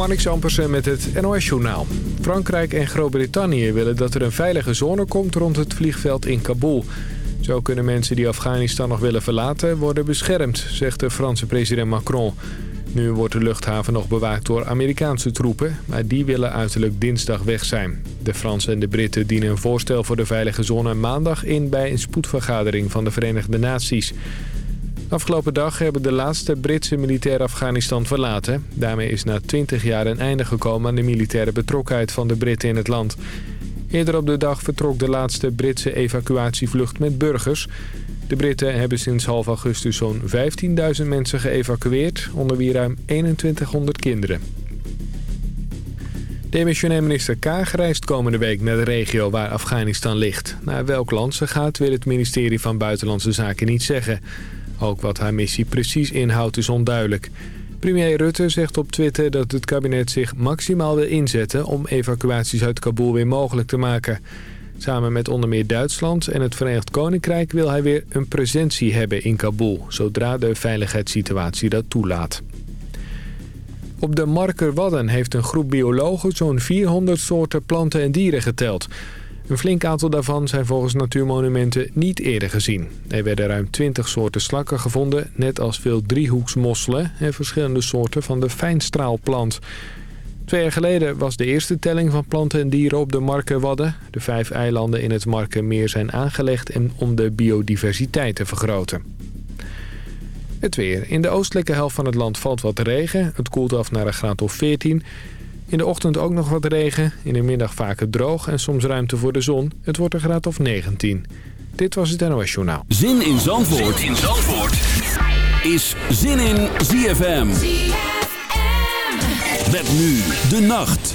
Marnix Ampersen met het NOS-journaal. Frankrijk en Groot-Brittannië willen dat er een veilige zone komt rond het vliegveld in Kabul. Zo kunnen mensen die Afghanistan nog willen verlaten worden beschermd, zegt de Franse president Macron. Nu wordt de luchthaven nog bewaakt door Amerikaanse troepen, maar die willen uiterlijk dinsdag weg zijn. De Fransen en de Britten dienen een voorstel voor de veilige zone maandag in bij een spoedvergadering van de Verenigde Naties. Afgelopen dag hebben de laatste Britse militair Afghanistan verlaten. Daarmee is na 20 jaar een einde gekomen aan de militaire betrokkenheid van de Britten in het land. Eerder op de dag vertrok de laatste Britse evacuatievlucht met burgers. De Britten hebben sinds half augustus zo'n 15.000 mensen geëvacueerd, onder wie ruim 2100 kinderen. Demissionair minister Kaag reist komende week naar de regio waar Afghanistan ligt. Naar welk land ze gaat wil het ministerie van Buitenlandse Zaken niet zeggen. Ook wat haar missie precies inhoudt is onduidelijk. Premier Rutte zegt op Twitter dat het kabinet zich maximaal wil inzetten... om evacuaties uit Kabul weer mogelijk te maken. Samen met onder meer Duitsland en het Verenigd Koninkrijk... wil hij weer een presentie hebben in Kabul... zodra de veiligheidssituatie dat toelaat. Op de Marker Wadden heeft een groep biologen zo'n 400 soorten planten en dieren geteld... Een flink aantal daarvan zijn volgens Natuurmonumenten niet eerder gezien. Er werden ruim 20 soorten slakken gevonden, net als veel driehoeksmosselen en verschillende soorten van de fijnstraalplant. Twee jaar geleden was de eerste telling van planten en dieren op de Markenwadden. De vijf eilanden in het Markenmeer zijn aangelegd om de biodiversiteit te vergroten. Het weer. In de oostelijke helft van het land valt wat regen. Het koelt af naar een graad of 14. In de ochtend ook nog wat regen. In de middag vaker droog en soms ruimte voor de zon. Het wordt een graad of 19. Dit was het NOS Journaal. Zin in Zandvoort, zin in Zandvoort. is Zin in ZFM. ZFM. Met nu de nacht.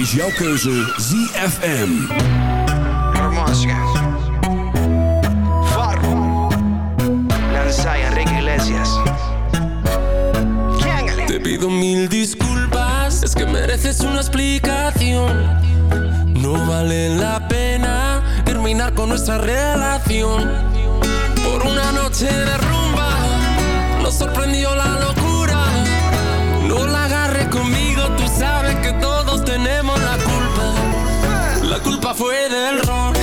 Is jouw keuze ZFM. Promotion. Farro. Lanza Enrique Iglesias. Te pido mil disculpas, es que mereces una explicación. No vale la pena terminar con nuestra relación. Por una noche de fue del ron,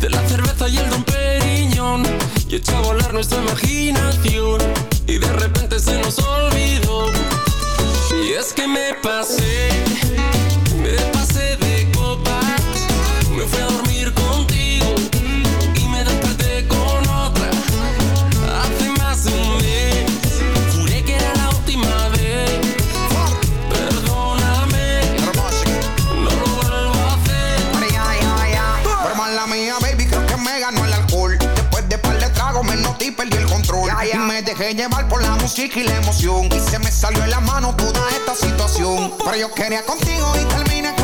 de la cerveza y el don Periñón. Y echó a volar nuestra imaginación. Y de repente se nos olvidó. Y es que me pasé, dejé llevar por la música y la emoción. Y se me salió de la mano toda esta situación. Pero yo quería contigo y terminé con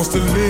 wants to live.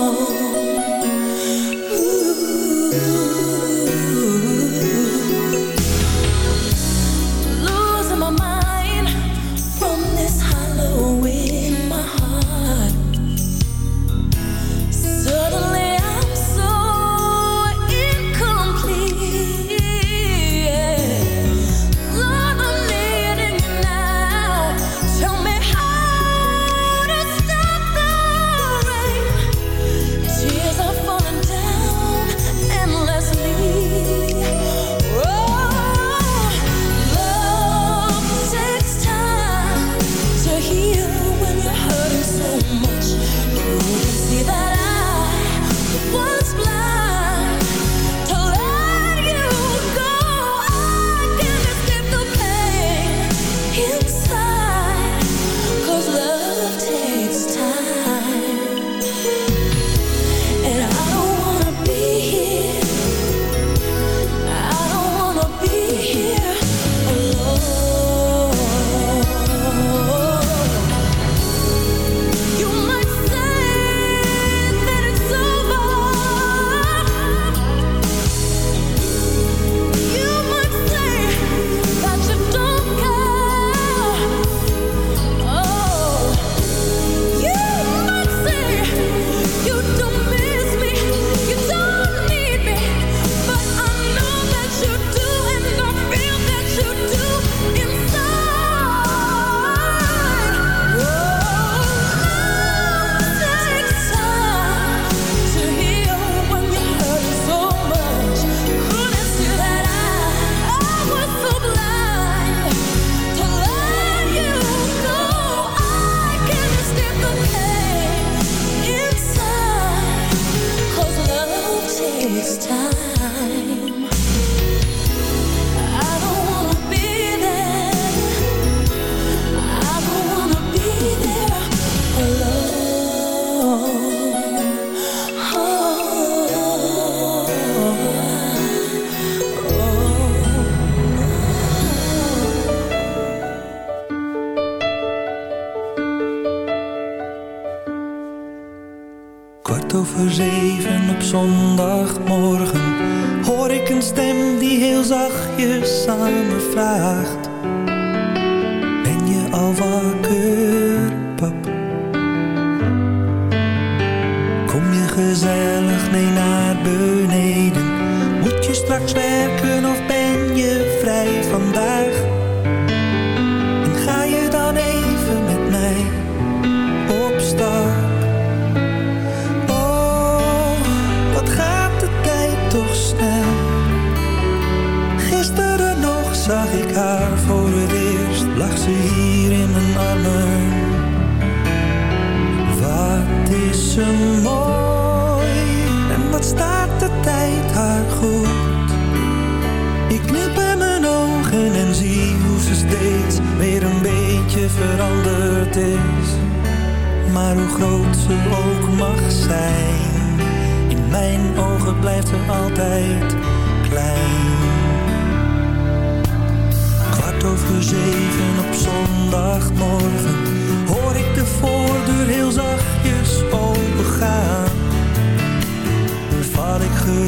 Oh.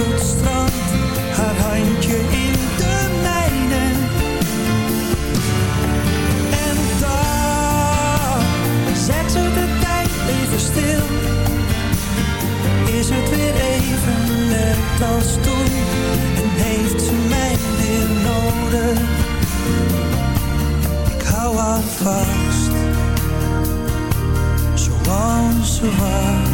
Op het strand, haar handje in de mijne. En daar zet ze de tijd even stil. Is het weer even net als toen en heeft ze mij weer nodig? Ik hou haar vast, zoals ze was.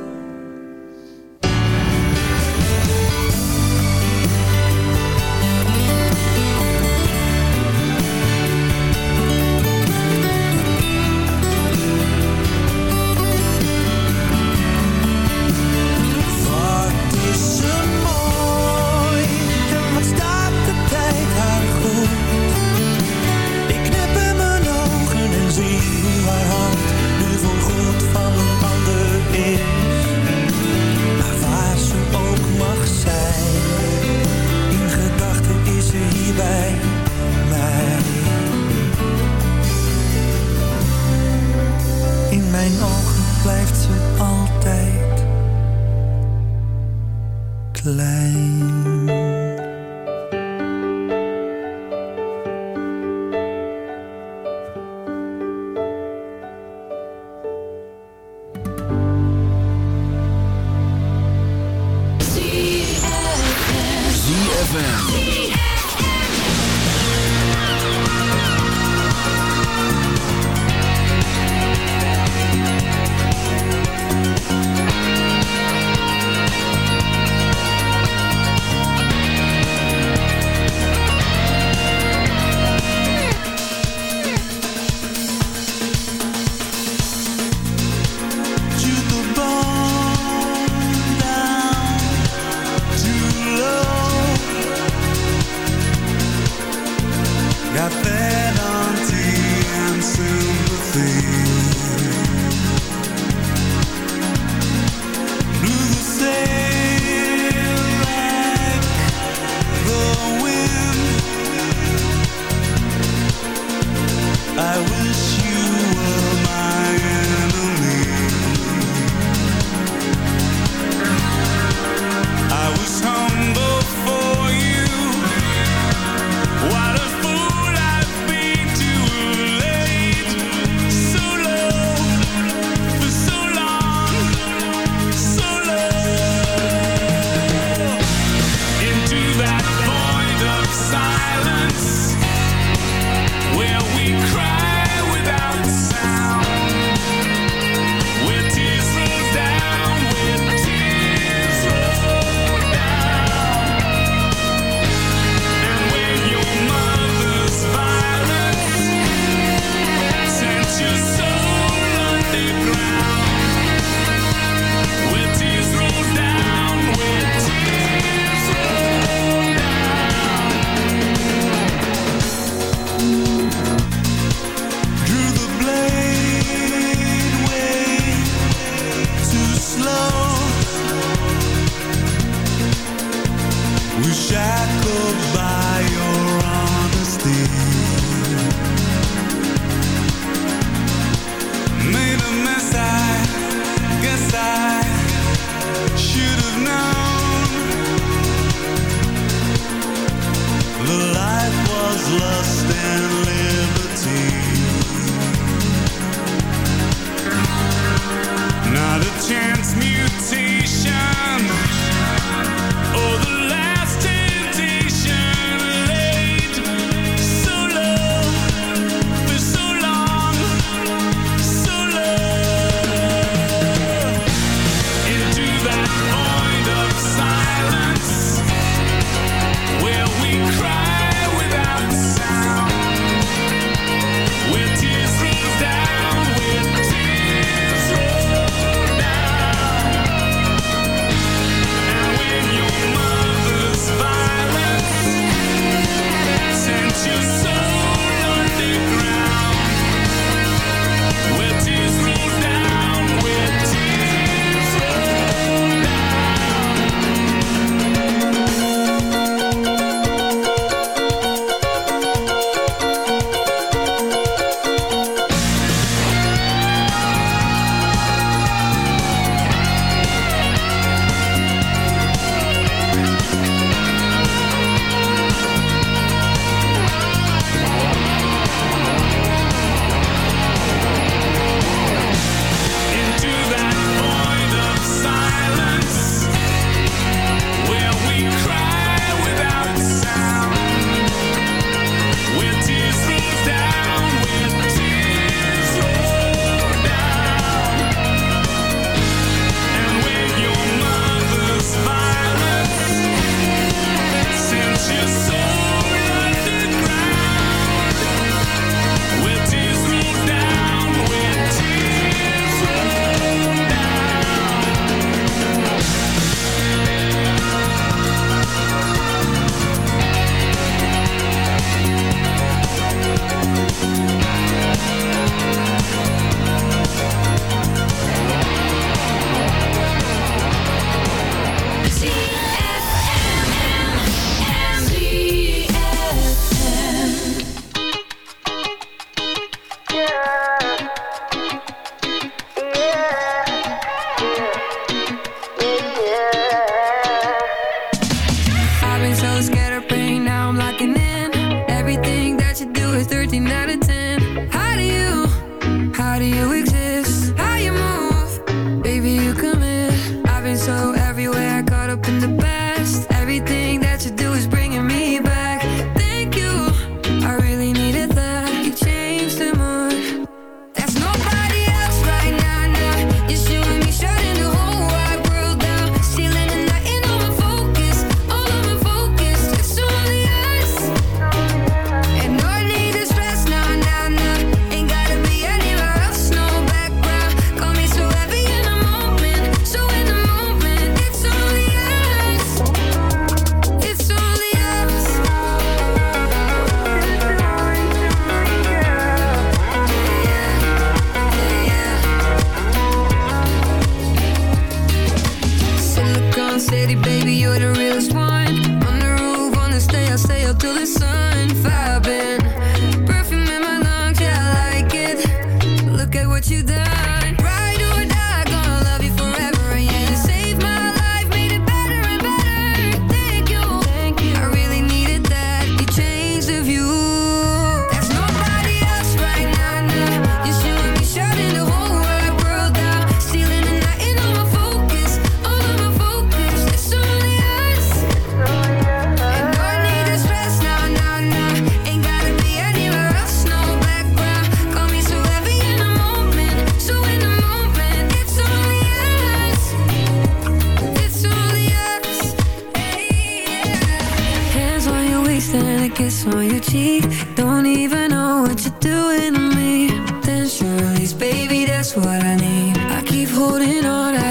kiss on your cheek Don't even know what you're doing to me. Then release, baby, that's what I need. I keep holding on, I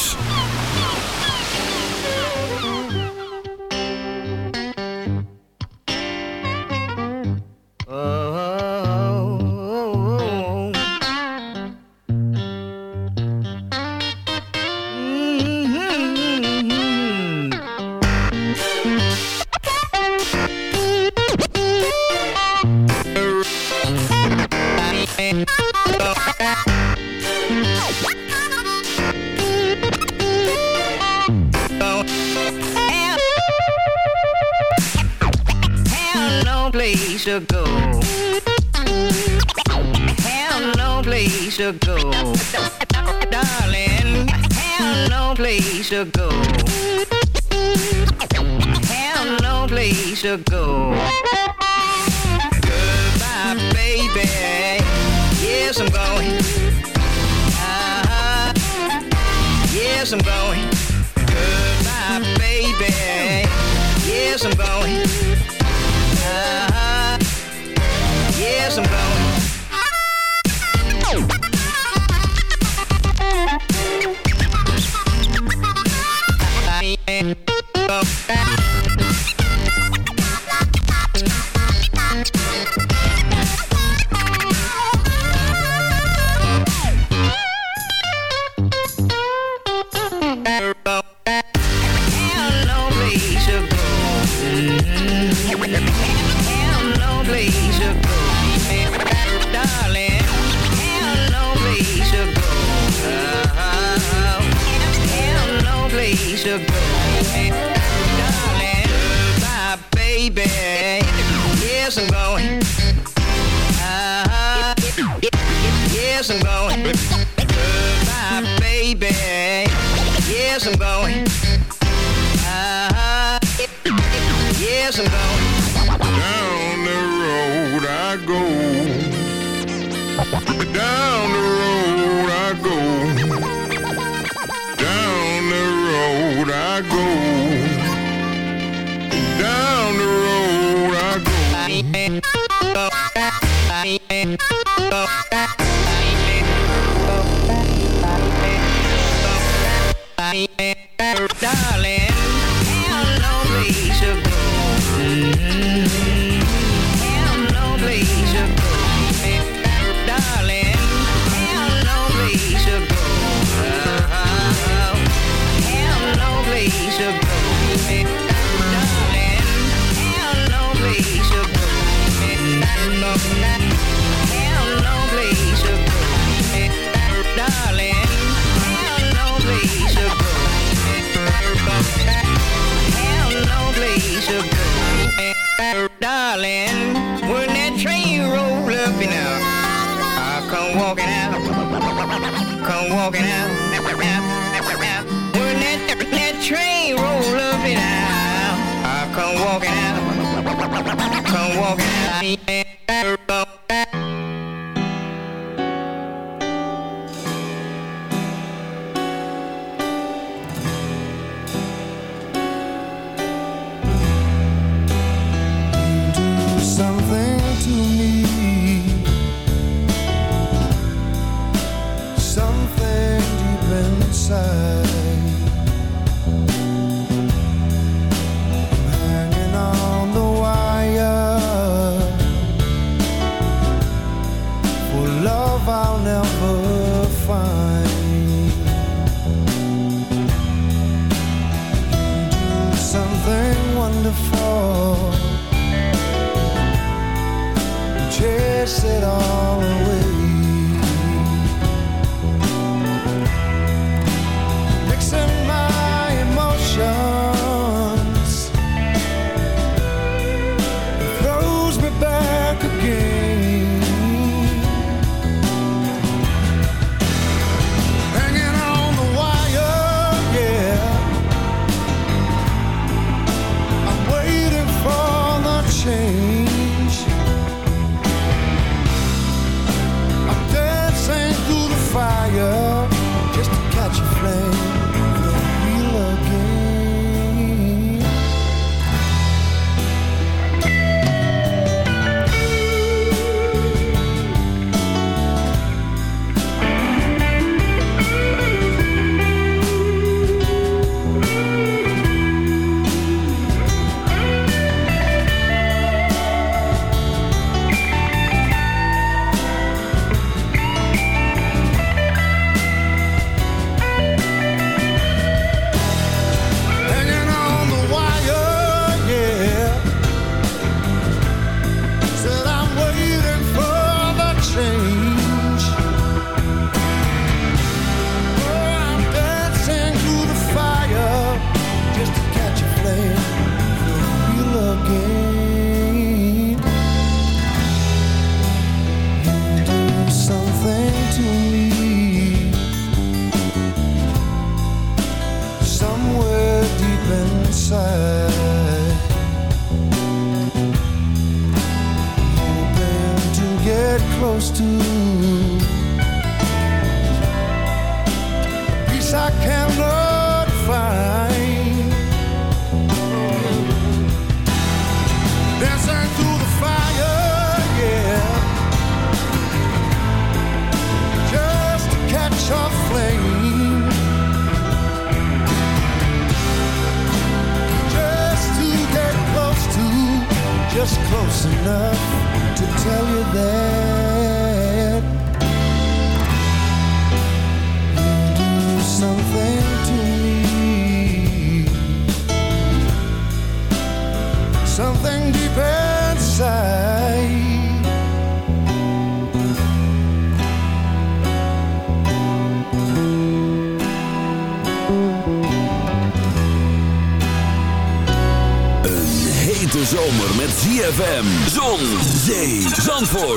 Come walk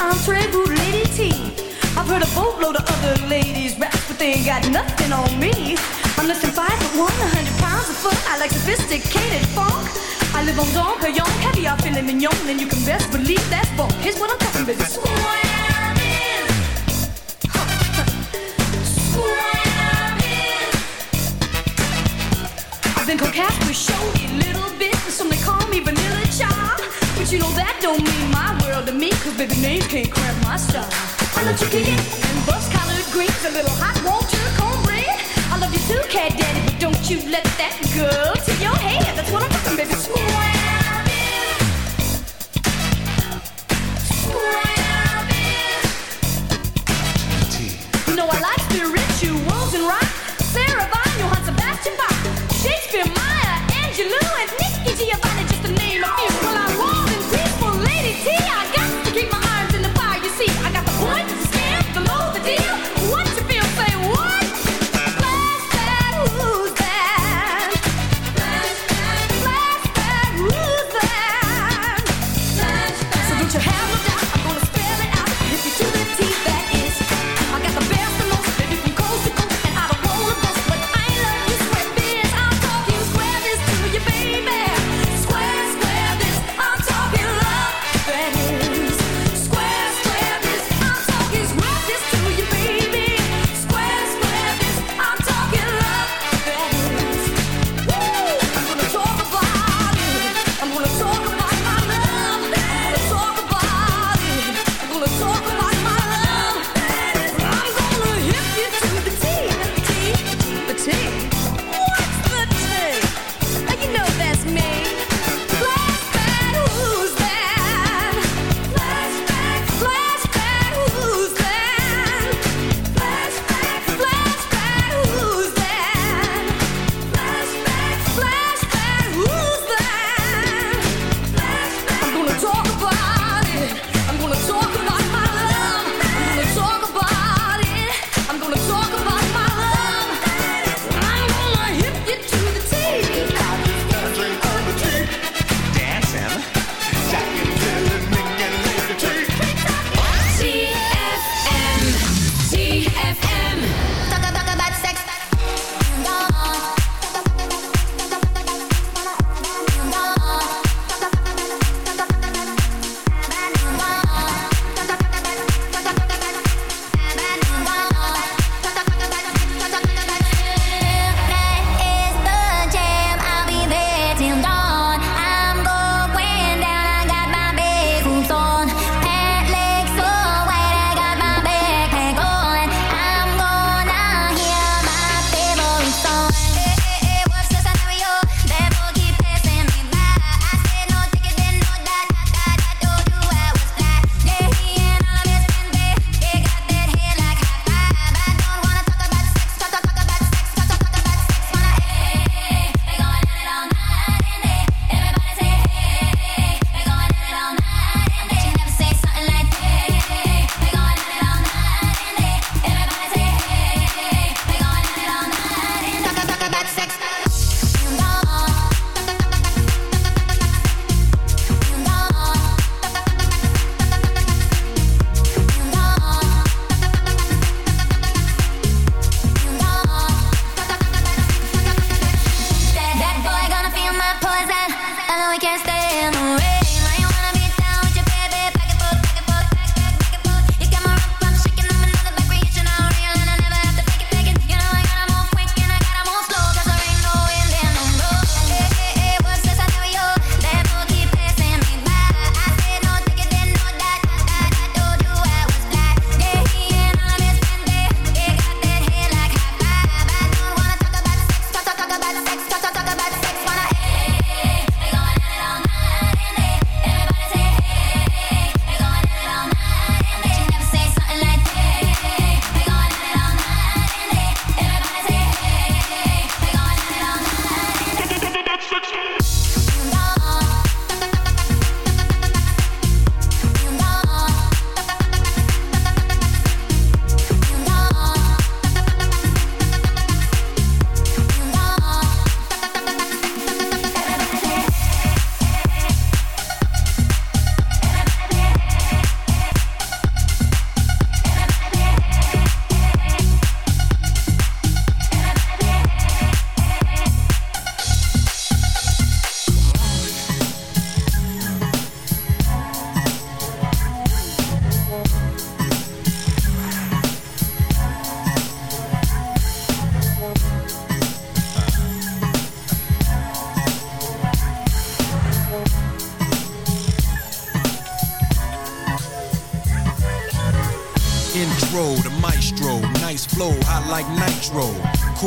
I'm Trey Boot Lady T. I've heard a boatload of other ladies rap, but they ain't got nothing on me. I'm less than five foot one, a hundred pounds of fun. I like sophisticated funk. I live on Don Perignon, caviar, filet mignon, and you can best believe that's funk. Here's what I'm talking about. Swearing. Swearing. I've been coquette with showy little bit, and some they But you know that don't mean my world to me, cause baby names can't cramp my style. I love you chicken and bus collared greens, a little hot water cornbread. I love you too, cat daddy, but don't you let that go to your head. That's what I'm talking, baby. Swearing.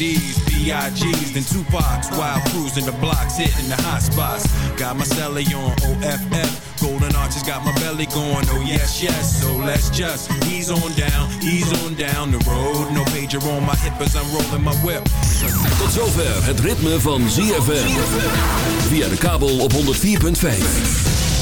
the CDs, B.I.G.'s, then Tupac's while cruising the blocks, hitting the hot spots. Got my celly on OFF, golden arches got my belly going, oh yes, yes. So let's just ease on down, ease on down the road. No pager on my hip as I'm rolling my whip. Tot zover het ritme van ZFM. Via de kabel op 104.5.